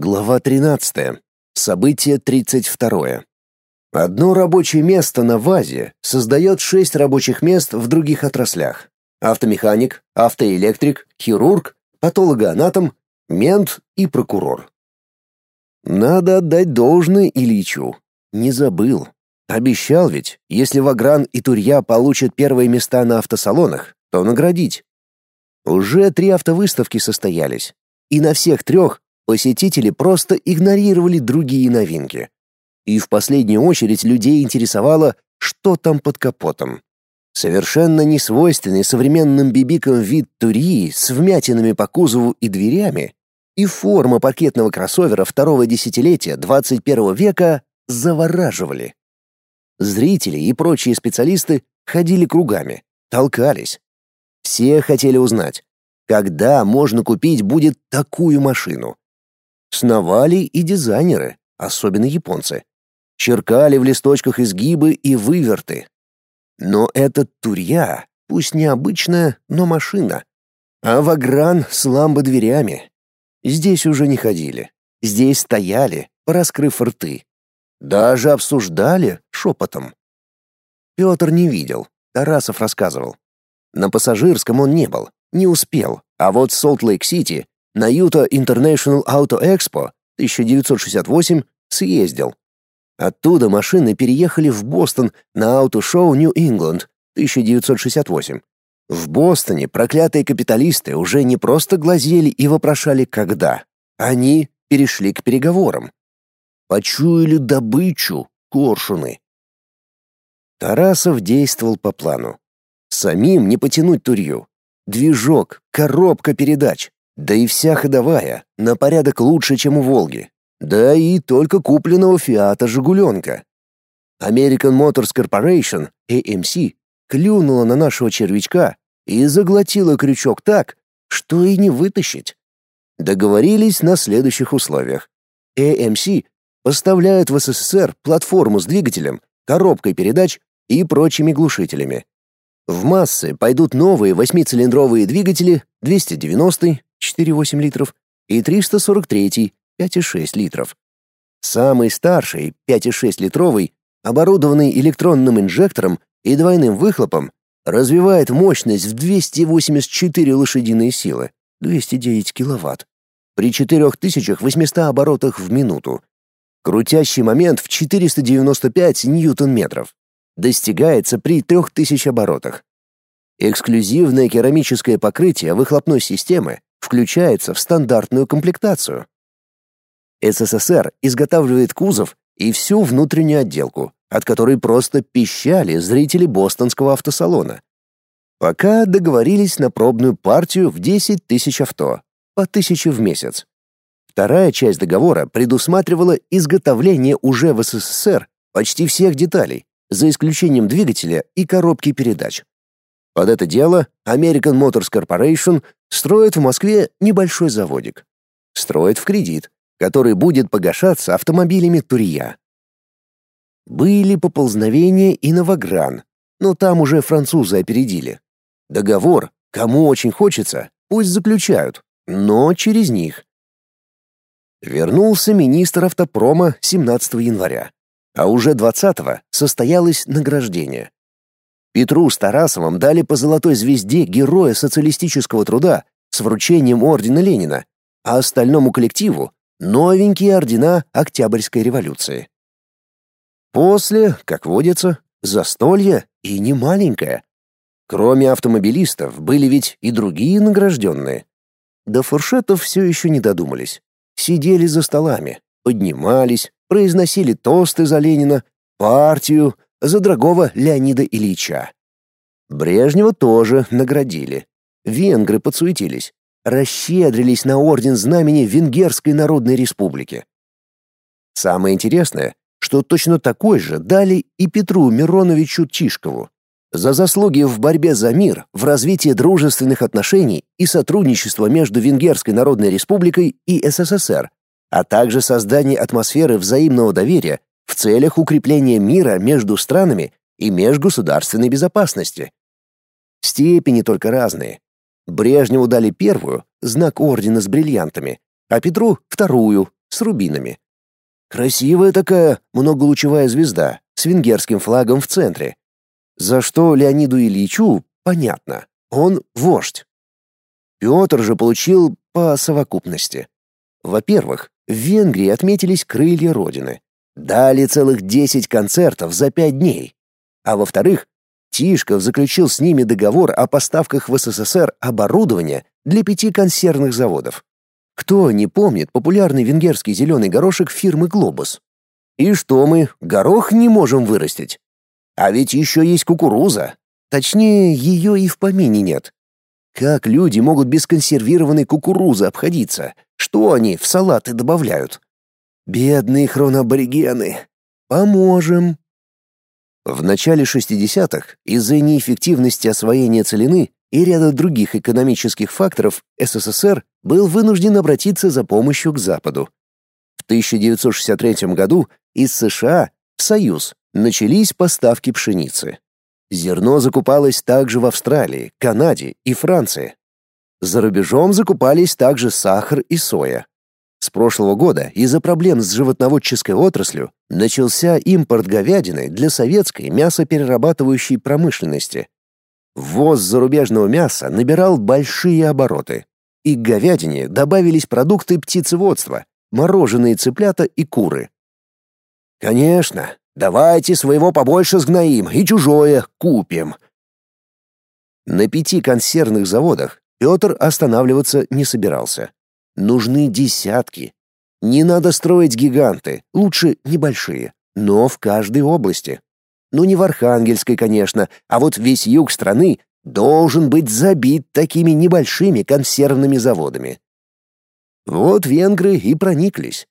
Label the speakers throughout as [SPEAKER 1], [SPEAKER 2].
[SPEAKER 1] Глава 13. Событие 32. Одно рабочее место на ВАЗе создает шесть рабочих мест в других отраслях. Автомеханик, автоэлектрик, хирург, патологоанатом, мент и прокурор. Надо отдать должное Ильичу. Не забыл. Обещал ведь, если Вагран и Турья получат первые места на автосалонах, то наградить. Уже три автовыставки состоялись, и на всех трех Посетители просто игнорировали другие новинки. И в последнюю очередь людей интересовало, что там под капотом. Совершенно несвойственный современным бибикам вид Турии с вмятинами по кузову и дверями и форма паркетного кроссовера второго десятилетия 21 века завораживали. Зрители и прочие специалисты ходили кругами, толкались. Все хотели узнать, когда можно купить будет такую машину. Сновали и дизайнеры, особенно японцы. Черкали в листочках изгибы и выверты. Но этот турья, пусть необычная, но машина. А вагран с ламбо-дверями. Здесь уже не ходили. Здесь стояли, раскрыв рты. Даже обсуждали шепотом. Петр не видел, Тарасов рассказывал. На пассажирском он не был, не успел, а вот в Солт-Лейк-Сити на Юта International Auto Expo 1968 съездил. Оттуда машины переехали в Бостон на аутошоу Нью-Ингланд 1968. В Бостоне проклятые капиталисты уже не просто глазели и вопрошали «когда». Они перешли к переговорам. Почуяли добычу коршуны. Тарасов действовал по плану. Самим не потянуть турью. Движок, коробка передач. Да и вся ходовая на порядок лучше, чем у «Волги». Да и только купленного «Фиата Жигуленка». American Motors Corporation, AMC, клюнула на нашего червячка и заглотила крючок так, что и не вытащить. Договорились на следующих условиях. AMC поставляет в СССР платформу с двигателем, коробкой передач и прочими глушителями. В массы пойдут новые восьмицилиндровые двигатели 290, 4,8 литров, и 343 5,6 литров. Самый старший, 5,6-литровый, оборудованный электронным инжектором и двойным выхлопом, развивает мощность в 284 лошадиные силы, 209 киловатт, при 4800 оборотах в минуту. Крутящий момент в 495 ньютон-метров. Достигается при 3000 оборотах. Эксклюзивное керамическое покрытие выхлопной системы включается в стандартную комплектацию. СССР изготавливает кузов и всю внутреннюю отделку, от которой просто пищали зрители бостонского автосалона. Пока договорились на пробную партию в 10 тысяч авто, по тысяче в месяц. Вторая часть договора предусматривала изготовление уже в СССР почти всех деталей, за исключением двигателя и коробки передач. Под это дело American Motors Corporation строит в Москве небольшой заводик. Строит в кредит, который будет погашаться автомобилями Турия. Были поползновения и на Вагран, но там уже французы опередили. Договор, кому очень хочется, пусть заключают, но через них. Вернулся министр автопрома 17 января, а уже 20-го состоялось награждение. Петру с Тарасовым дали по золотой звезде Героя социалистического труда с вручением ордена Ленина, а остальному коллективу новенькие ордена Октябрьской революции. После, как водится, застолье и не маленькое. Кроме автомобилистов были ведь и другие награжденные. До фуршетов все еще не додумались. Сидели за столами, поднимались, произносили тосты за Ленина, партию, за дорогого Леонида Ильича. Брежнева тоже наградили. Венгры подсуетились, расщедрились на орден знамени Венгерской Народной Республики. Самое интересное, что точно такой же дали и Петру Мироновичу Тишкову за заслуги в борьбе за мир, в развитии дружественных отношений и сотрудничества между Венгерской Народной Республикой и СССР, а также создание атмосферы взаимного доверия в целях укрепления мира между странами и межгосударственной безопасности. Степени только разные. Брежневу дали первую, знак ордена с бриллиантами, а Петру — вторую, с рубинами. Красивая такая многолучевая звезда с венгерским флагом в центре. За что Леониду Ильичу, понятно, он вождь. Петр же получил по совокупности. Во-первых, в Венгрии отметились крылья Родины. Дали целых 10 концертов за 5 дней. А во-вторых, Тишков заключил с ними договор о поставках в СССР оборудования для пяти консервных заводов. Кто не помнит популярный венгерский зеленый горошек фирмы «Глобус»? И что мы, горох не можем вырастить? А ведь еще есть кукуруза. Точнее, ее и в помине нет. Как люди могут без консервированной кукурузы обходиться? Что они в салаты добавляют? Бедные хроноаборигены. Поможем. В начале 60-х из-за неэффективности освоения целины и ряда других экономических факторов СССР был вынужден обратиться за помощью к Западу. В 1963 году из США в Союз начались поставки пшеницы. Зерно закупалось также в Австралии, Канаде и Франции. За рубежом закупались также сахар и соя. С прошлого года из-за проблем с животноводческой отраслью начался импорт говядины для советской мясоперерабатывающей промышленности. Ввоз зарубежного мяса набирал большие обороты. И к говядине добавились продукты птицеводства, мороженые цыплята и куры. Конечно, давайте своего побольше сгноим и чужое купим. На пяти консервных заводах Петр останавливаться не собирался. Нужны десятки. Не надо строить гиганты, лучше небольшие, но в каждой области. Ну не в Архангельской, конечно, а вот весь юг страны должен быть забит такими небольшими консервными заводами. Вот венгры и прониклись.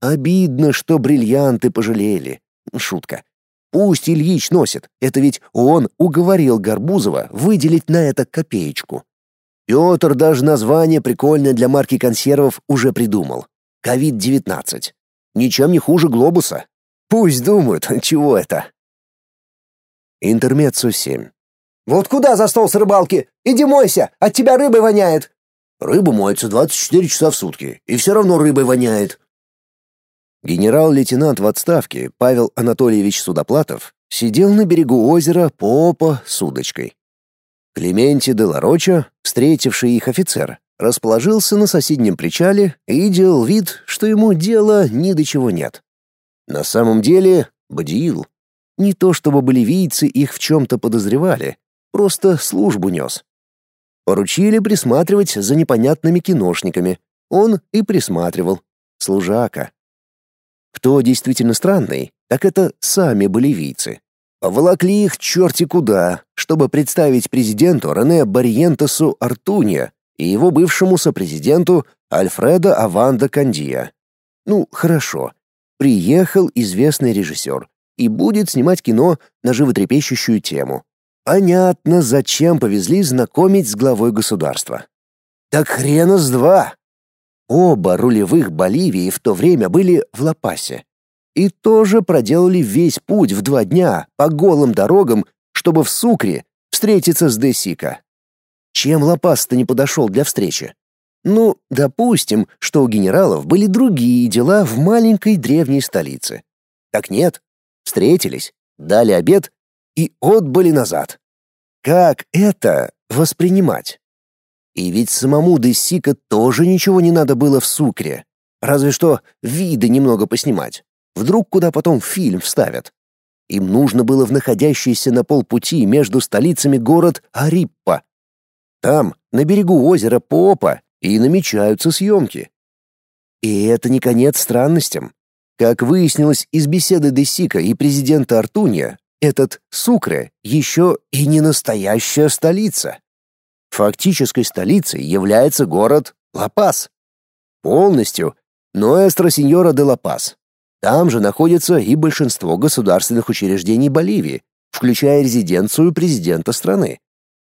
[SPEAKER 1] Обидно, что бриллианты пожалели. Шутка. Пусть Ильич носит, это ведь он уговорил Горбузова выделить на это копеечку. Петр даже название прикольное для марки консервов уже придумал. Ковид-19. Ничем не хуже глобуса. Пусть думают, чего это. Интермеццо 7.
[SPEAKER 2] «Вот куда за стол с рыбалки? Иди мойся, от тебя рыбой воняет!»
[SPEAKER 1] «Рыба моется 24 часа в сутки, и все равно рыбой воняет». Генерал-лейтенант в отставке Павел Анатольевич Судоплатов сидел на берегу озера Попа с удочкой. Клементи де Лароча, встретивший их офицер, расположился на соседнем причале и делал вид, что ему дела ни до чего нет. На самом деле, бдил. Не то чтобы боливийцы их в чем-то подозревали, просто службу нес. Поручили присматривать за непонятными киношниками. Он и присматривал. Служака. Кто действительно странный, так это сами боливийцы. Поволокли их черти куда, чтобы представить президенту Рене Барьентесу Артунья и его бывшему сопрезиденту Альфредо Аванда Кандия. Ну, хорошо. Приехал известный режиссер и будет снимать кино на животрепещущую тему. Понятно, зачем повезли знакомить с главой государства. Так хрена с два. Оба рулевых Боливии в то время были в Ла-Пасе. И тоже проделали весь путь в два дня по голым дорогам, чтобы в Сукре встретиться с Десика. Чем Ла-Пас-то не подошел для встречи? Ну, допустим, что у генералов были другие дела в маленькой древней столице. Так нет, встретились, дали обед и отбыли назад. Как это воспринимать? И ведь самому Десика тоже ничего не надо было в Сукре, разве что виды немного поснимать. Вдруг куда потом фильм вставят. Им нужно было в находящийся на полпути между столицами город Ариппа. Там, на берегу озера Попа, и намечаются съемки. И это не конец странностям. Как выяснилось из беседы Десика и президента Артунья, этот Сукре еще и не настоящая столица. Фактической столицей является город Ла-Пас. Полностью Ноэстро Синьора де Ла-Пас. Там же находится и большинство государственных учреждений Боливии, включая резиденцию президента страны.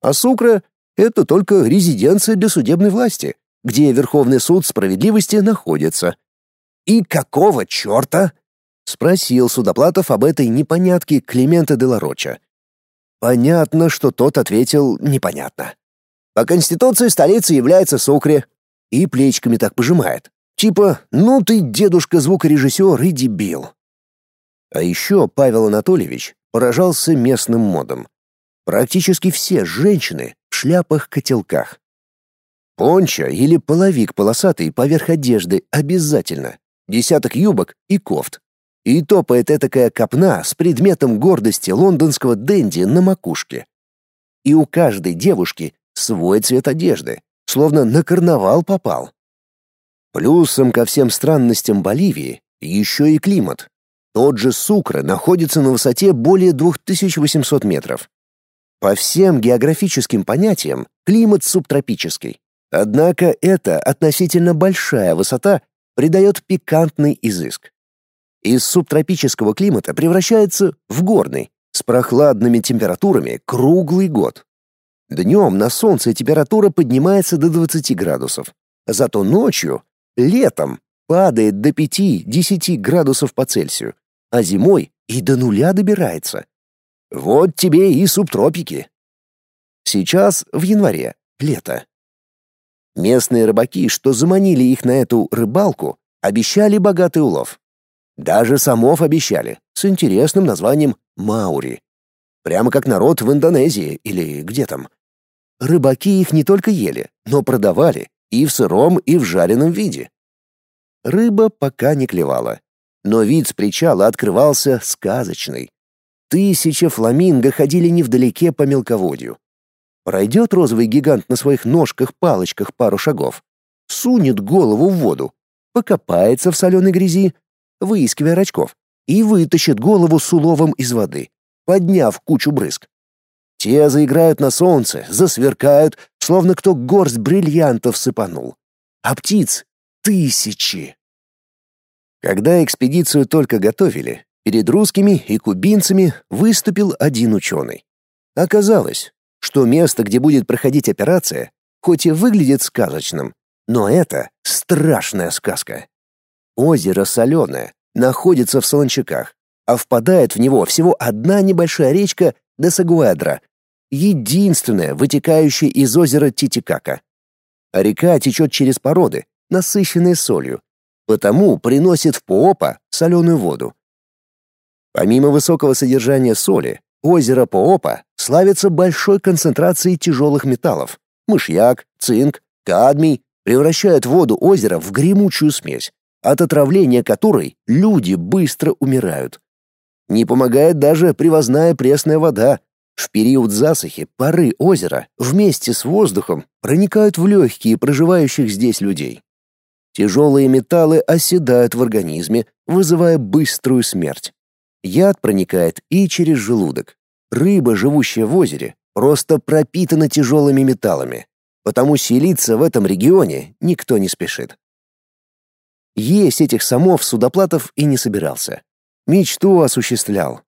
[SPEAKER 1] А Сукре — это только резиденция для судебной власти, где Верховный суд справедливости находится. И какого черта? Спросил Судоплатов об этой непонятке Климента де Лароча. Понятно, что тот ответил непонятно. По конституции столица является Сукре. И плечками так пожимает. Типа, ну ты дедушка звукорежиссер и дебил. А еще Павел Анатольевич поражался местным модам. Практически все женщины в шляпах-котелках. Пончо или половик полосатый поверх одежды обязательно. Десяток юбок и кофт. И топает этакая копна с предметом гордости лондонского денди на макушке. И у каждой девушки свой цвет одежды, словно на карнавал попал. Плюсом ко всем странностям Боливии еще и климат. Тот же Сукра находится на высоте более 2800 метров. По всем географическим понятиям климат субтропический. Однако эта относительно большая высота придает пикантный изыск. Из субтропического климата превращается в горный, с прохладными температурами круглый год. Днем на солнце температура поднимается до 20 градусов, зато ночью, летом, падает до 5-10 градусов по Цельсию, а зимой и до нуля добирается. Вот тебе и субтропики. Сейчас в январе, лето. Местные рыбаки, что заманили их на эту рыбалку, обещали богатый улов. Даже самов обещали, с интересным названием Маури. Прямо как народ в Индонезии или где там. Рыбаки их не только ели, но продавали и в сыром, и в жареном виде. Рыба пока не клевала, но вид с причала открывался сказочный. Тысячи фламинго ходили невдалеке по мелководью. Пройдет розовый гигант на своих ножках-палочках пару шагов, сунет голову в воду, покопается в соленой грязи, выискивая рачков, и вытащит голову с уловом из воды, подняв кучу брызг. Те заиграют на солнце, засверкают, словно кто горсть бриллиантов сыпанул. А птиц — тысячи. Когда экспедицию только готовили, перед русскими и кубинцами выступил один ученый. Оказалось, что место, где будет проходить операция, хоть и выглядит сказочным, но это страшная сказка. Озеро соленое, находится в Солончаках, а впадает в него всего одна небольшая речка Десагуэдра, единственная, вытекающая из озера Титикака. А река течет через породы, насыщенные солью, потому приносит в Поопа соленую воду. Помимо высокого содержания соли, озеро Поопа славится большой концентрацией тяжелых металлов. Мышьяк, цинк, кадмий превращают воду озера в гремучую смесь, от отравления которой люди быстро умирают. Не помогает даже привозная пресная вода. В период засухи пары озера вместе с воздухом проникают в легкие проживающих здесь людей. Тяжелые металлы оседают в организме, вызывая быструю смерть. Яд проникает и через желудок. Рыба, живущая в озере, просто пропитана тяжелыми металлами, потому селиться в этом регионе никто не спешит. Есть этих самов судоплатов и не собирался. Мечту осуществлял.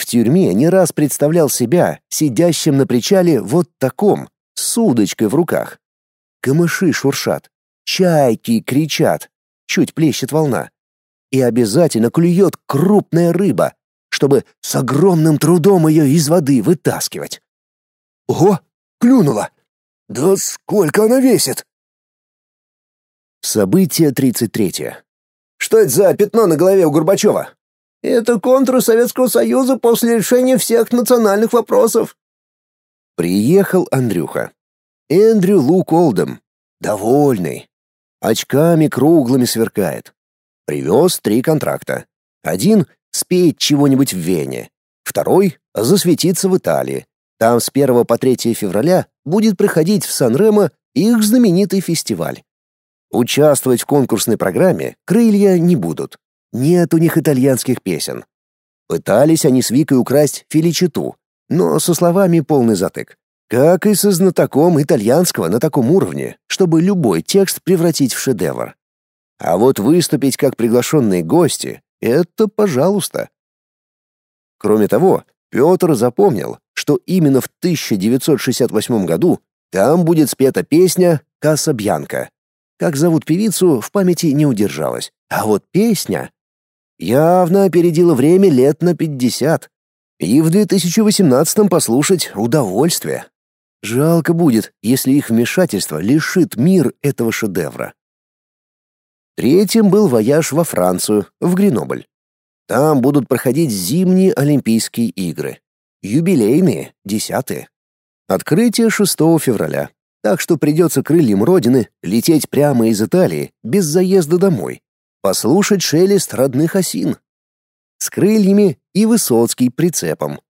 [SPEAKER 1] В тюрьме не раз представлял себя сидящим на причале вот таком, с удочкой в руках. Камыши шуршат, Чайки кричат, чуть плещет волна. И обязательно клюет крупная рыба, чтобы с огромным трудом ее из воды вытаскивать. Ого, клюнула! Да сколько она весит? Событие 33. Что это за пятно на голове у Горбачева? Это контур Советского Союза после решения всех национальных вопросов. Приехал Андрюха. Эндрю Лук Олдем. Довольный. Очками круглыми сверкает. Привез три контракта. Один — спеть чего-нибудь в Вене. Второй — засветиться в Италии. Там с 1 по 3 февраля будет проходить в Сан-Ремо их знаменитый фестиваль. Участвовать в конкурсной программе крылья не будут. Нет у них итальянских песен. Пытались они с Викой украсть Феличиту, но со словами полный затык. Как и со знатоком итальянского на таком уровне, чтобы любой текст превратить в шедевр. А вот выступить как приглашенные гости — это пожалуйста. Кроме того, Петр запомнил, что именно в 1968 году там будет спета песня «Каса Бьянка». Как зовут певицу, в памяти не удержалась. А вот песня явно опередила время лет на 50. И в 2018-м послушать удовольствие. Жалко будет, если их вмешательство лишит мир этого шедевра. Третьим был вояж во Францию, в Гренобль. Там будут проходить зимние Олимпийские игры. Юбилейные, десятые. Открытие 6 февраля. Так что придется крыльям Родины лететь прямо из Италии, без заезда домой. Послушать шелест родных осин. С крыльями и Высоцкий прицепом.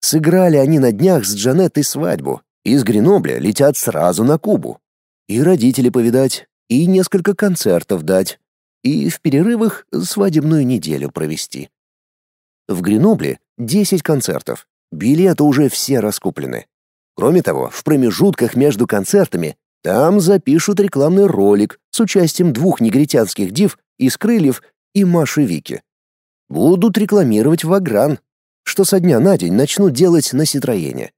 [SPEAKER 1] Сыграли они на днях с Джанеттой свадьбу. Из Гренобля летят сразу на Кубу. И родители повидать, и несколько концертов дать, и в перерывах свадебную неделю провести. В Гренобле 10 концертов. Билеты уже все раскуплены. Кроме того, в промежутках между концертами там запишут рекламный ролик с участием двух негритянских див из Крыльев и Маши Вики. Будут рекламировать Вагран, что со дня на день начнут делать на Ситроене.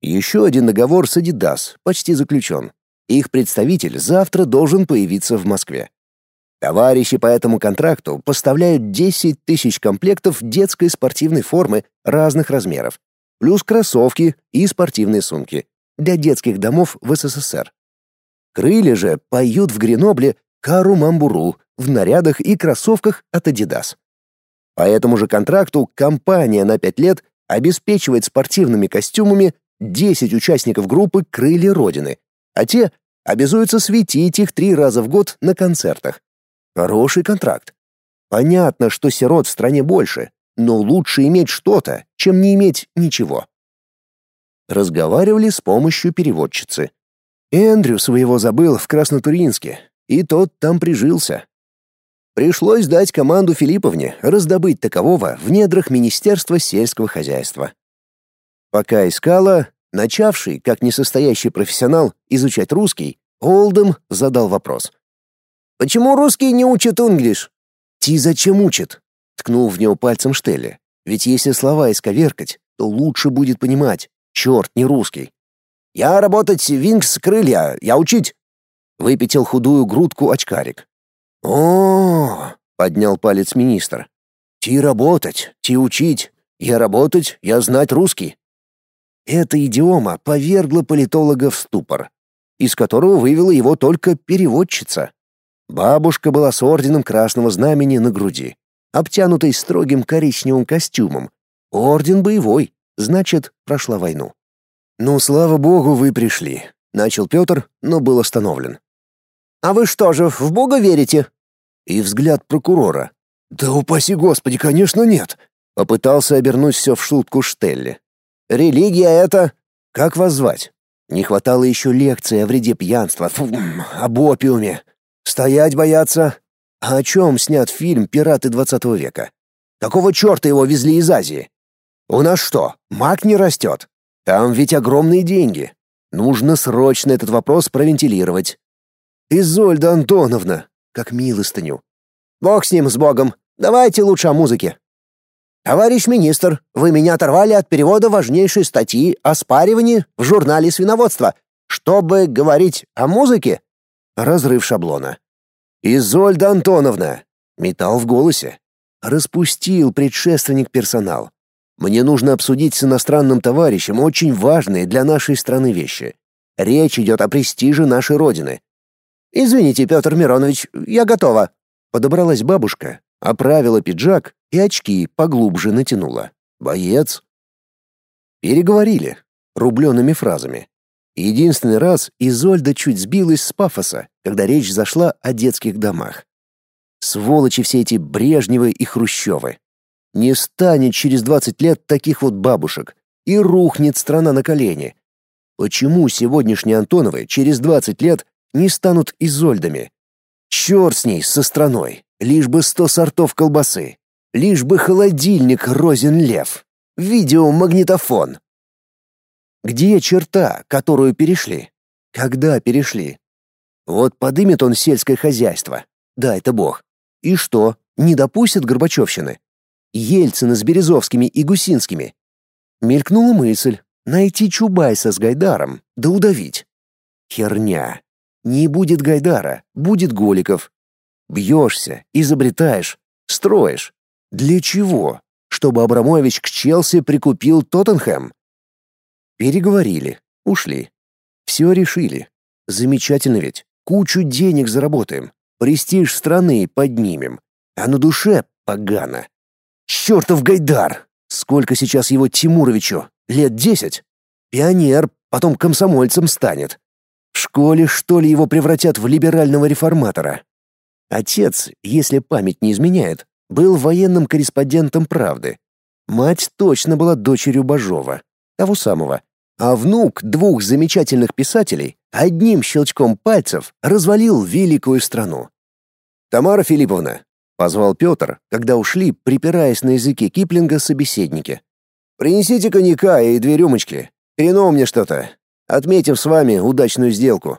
[SPEAKER 1] Еще один договор с Adidas почти заключен. Их представитель завтра должен появиться в Москве. Товарищи по этому контракту поставляют 10 тысяч комплектов детской спортивной формы разных размеров, плюс кроссовки и спортивные сумки для детских домов в СССР. Крылья же поют в Гренобле Кару Мамбуру в нарядах и кроссовках от Adidas. По этому же контракту компания на 5 лет обеспечивает спортивными костюмами 10 участников группы «Крылья Родины», а те обязуются светить их три раза в год на концертах. Хороший контракт. Понятно, что сирот в стране больше, но лучше иметь что-то, чем не иметь ничего. Разговаривали с помощью переводчицы. Эндрю своего забыл в Краснотуринске, и тот там прижился. Пришлось дать команду Филипповне раздобыть такового в недрах Министерства сельского хозяйства. Пока искала, начавший, как несостоящий профессионал, изучать русский, Олдем задал вопрос.
[SPEAKER 2] Почему русские не учат инглиш?
[SPEAKER 1] Ти зачем учат? Ткнул в него пальцем Штелли. Ведь если слова исковеркать, то лучше будет понимать. Черт, не русский.
[SPEAKER 2] Я работать винкс крылья, я учить.
[SPEAKER 1] Выпятил худую грудку очкарик. О, поднял палец министр. Ти работать, ти учить. Я работать, я знать русский. Эта идиома повергла политолога в ступор, из которого вывела его только переводчица. Бабушка была с орденом Красного Знамени на груди, обтянутой строгим коричневым костюмом. Орден боевой, значит, прошла войну. «Ну, слава богу, вы пришли», — начал Петр, но был остановлен.
[SPEAKER 2] «А вы что же, в Бога верите?»
[SPEAKER 1] И взгляд прокурора. «Да упаси Господи, конечно, нет!» Попытался обернуть все в шутку Штелли.
[SPEAKER 2] «Религия — это...»
[SPEAKER 1] «Как вас звать?» Не хватало еще лекции о вреде пьянства, фу, об опиуме. Стоять бояться. А о чем снят фильм «Пираты двадцатого века»? Какого черта его везли из Азии? У нас что, маг не растет? Там ведь огромные деньги. Нужно срочно этот вопрос провентилировать. Изольда Антоновна, как милостыню.
[SPEAKER 2] Бог с ним, с Богом. Давайте лучше о музыке. Товарищ министр, вы меня оторвали от перевода важнейшей статьи о спаривании в журнале свиноводства, чтобы говорить о музыке.
[SPEAKER 1] Разрыв шаблона. «Изольда Антоновна!» Металл в голосе. Распустил предшественник персонал. Мне нужно обсудить с иностранным товарищем очень важные для нашей страны вещи. Речь идет о престиже нашей Родины.
[SPEAKER 2] «Извините, Петр Миронович, я готова».
[SPEAKER 1] Подобралась бабушка, оправила пиджак и очки поглубже натянула. Боец. Переговорили рубленными фразами. Единственный раз Изольда чуть сбилась с пафоса, когда речь зашла о детских домах. Сволочи все эти Брежневы и Хрущевы. Не станет через 20 лет таких вот бабушек, и рухнет страна на колени. Почему сегодняшние Антоновы через 20 лет не станут Изольдами? Черт с ней, со страной, лишь бы сто сортов колбасы, лишь бы холодильник Розен-Лев, видеомагнитофон. Где черта, которую перешли? Когда перешли? Вот подымет он сельское хозяйство. Да, это бог. И что, не допустят Горбачевщины? Ельцина с Березовскими и Гусинскими. Мелькнула мысль найти Чубайса с Гайдаром, да удавить. Херня. Не будет Гайдара, будет Голиков. Бьешься, изобретаешь, строишь. Для чего? Чтобы Абрамович к Челси прикупил Тоттенхэм? Переговорили, ушли. Все решили. Замечательно ведь. Кучу денег заработаем. Престиж страны поднимем. А на душе погано. Чёртов Гайдар! Сколько сейчас его Тимуровичу? Лет десять? Пионер, потом комсомольцем станет. Школе, что ли, его превратят в либерального реформатора? Отец, если память не изменяет, был военным корреспондентом «Правды». Мать точно была дочерью Бажова, того самого. А внук двух замечательных писателей одним щелчком пальцев развалил великую страну. «Тамара Филипповна, Позвал Петр, когда ушли, припираясь на языке Киплинга собеседники. «Принесите коньяка и две рюмочки. Хреново мне что-то. Отметив с вами удачную сделку».